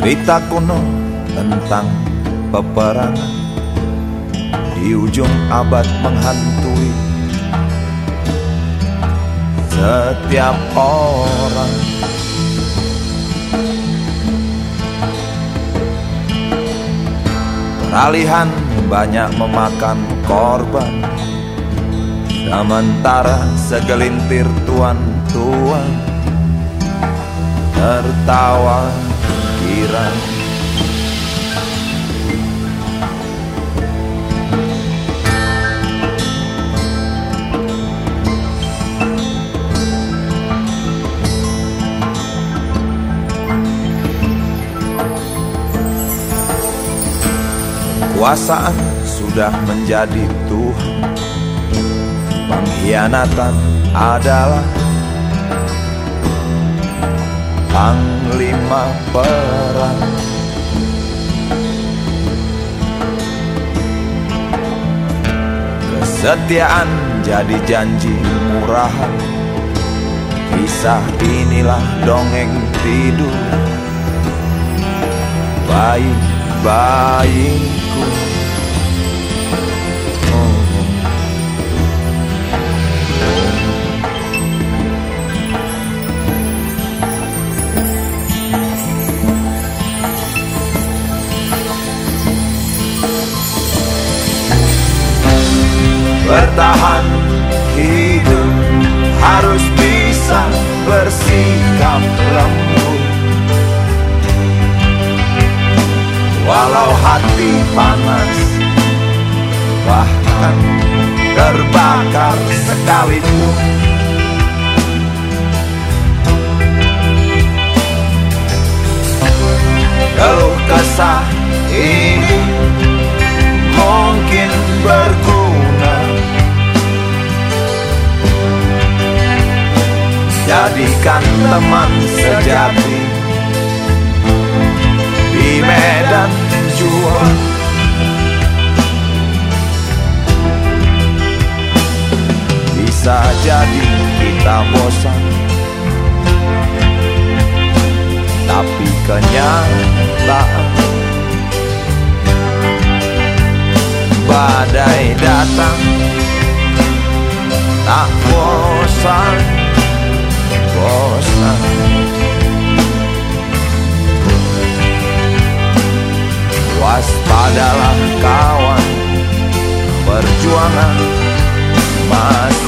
Cerita kuno tentang peperangan. Di ujung abad menghantui. Setiap orang. Peralihan banyak memakan korban. Sementara segelintir tuan-tuan Tertawa kira Kekuasaan sudah menjadi Tuhan. Pengkhianatan adalah Panglima perang. Kesetiaan jadi janji murahan. Kisah inilah dongeng tidur. Bayi-bayi bertahan hidup. Harus bisa bersikap lembut. Walau hati panas bahkan terbakar sekalipun Jadikan teman sejati. Di medan juang Bisa jadi kita bosan. Tapi kenyataan badai datang. Tak bosan, Waspadalah kawan Perjuangan masih